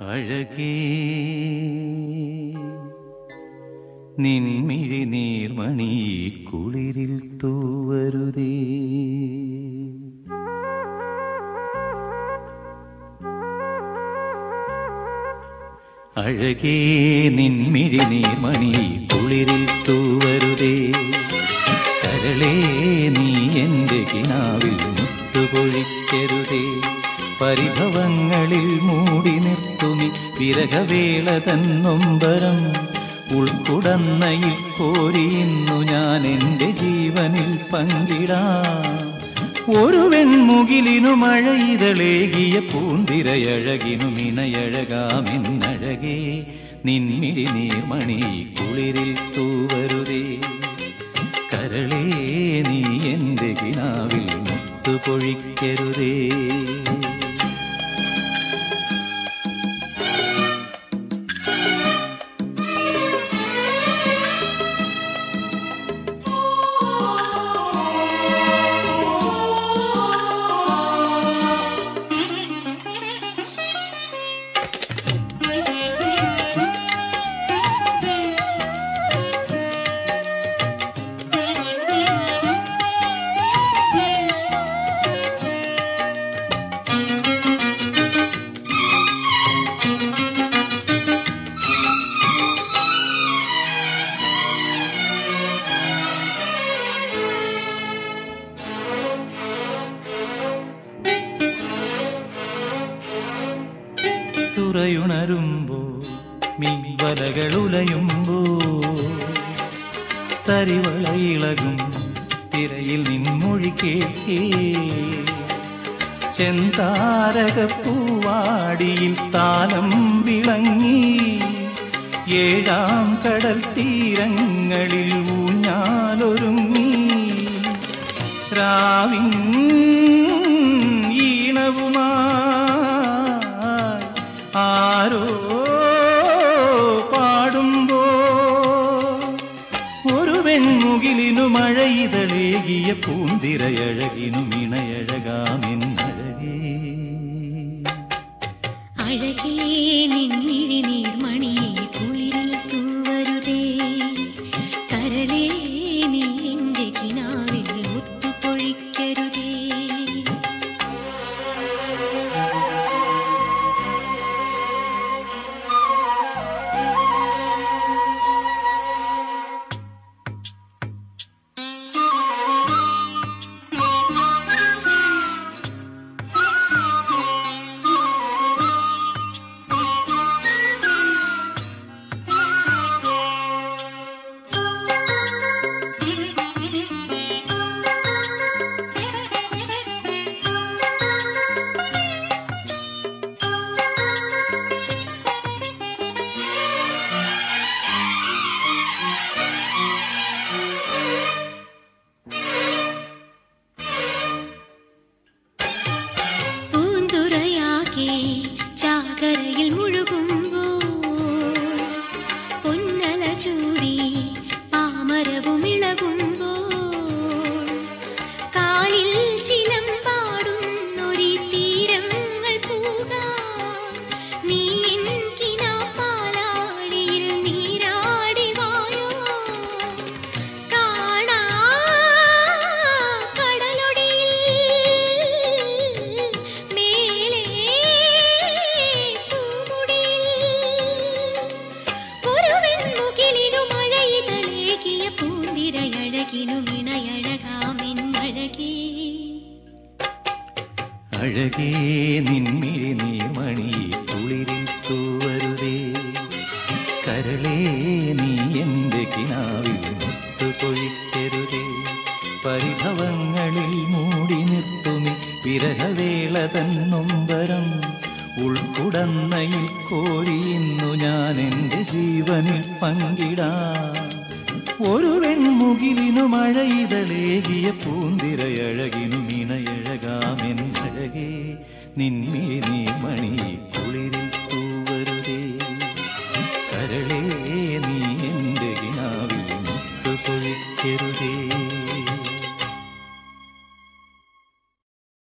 അഴകേ. നിൻമിഴി നീർമണി കുളിരിൽ തൂവരുതേ. അഴകേ നിൻമിഴി നീർമണി കുളിരിൽ തൂവരുതേ. കരളേ നീ എന്റെ കിനാവിൽ മുത്തുപൊഴിക്കരുതേ പരിഭവങ്ങളിൽ മൂടി നിർത്തുമി വിരകവേള തന്നൊമ്പരം ഉൾക്കുടന്നയിൽ കോരിയുന്നു ഞാൻ എന്റെ ജീവനിൽ പങ്കിടാം ഒരു വെൺമുകിലിനു മഴയിതളേകിയ പൂന്തിരയഴകിനു മിണയഴകാമെന്നഴകേ നിൻമിഴി നീർമണി കുളിരിൽ തൂവരുതേ. കരളേ നീ എന്റെ കിനാവിൽ മുത്തുപൊഴിക്കരുതേ. തുറയുണരുമ്പോ മീൻവലകൾ ഉലയുമ്പോ തരിവളയിളകും തിരയിൽ നിൻമൊഴി കേൾക്കേ. ചെന്താരകപ്പൂവാടിയിൽ താലം വിളങ്ങി ഏഴാം കടൽ തീരങ്ങളിൽ ഊഞ്ഞാലൊരുങ്ങി. രാവിൻ വെൺമുകിലിനു മഴയിതളേകിയ പൂന്തിരയഴകിനു മിണയഴകാമെന്നഴകേ. അഴകേ നിൻമിഴി നീർമണി കുളിരിൽ തൂവരുതേ. കരളേ നീ എന്റെ കിനാവിൽ മുത്തുപൊഴിക്കരുതേ പരിഭവങ്ങളിൽ മൂടി നിർത്തുമി വിരഹവേള തന്നൊമ്പരം ഉൾക്കുടന്നയിൽ കോരിയുന്നു ഞാൻ എന്റെ ജീവനിൽ പങ്കിടാം. ഒരു വെൺമുകിലിനു മഴയിതലേകിയ പൂന്തിരയഴകിനു മിണയഴകാമെന്നഴകേ നിന്മേ നീ മണി കുളിരിൽ തൂവരുതേ കരളേ നീ എന്റെ ഗിനാവിൽ മുത്തു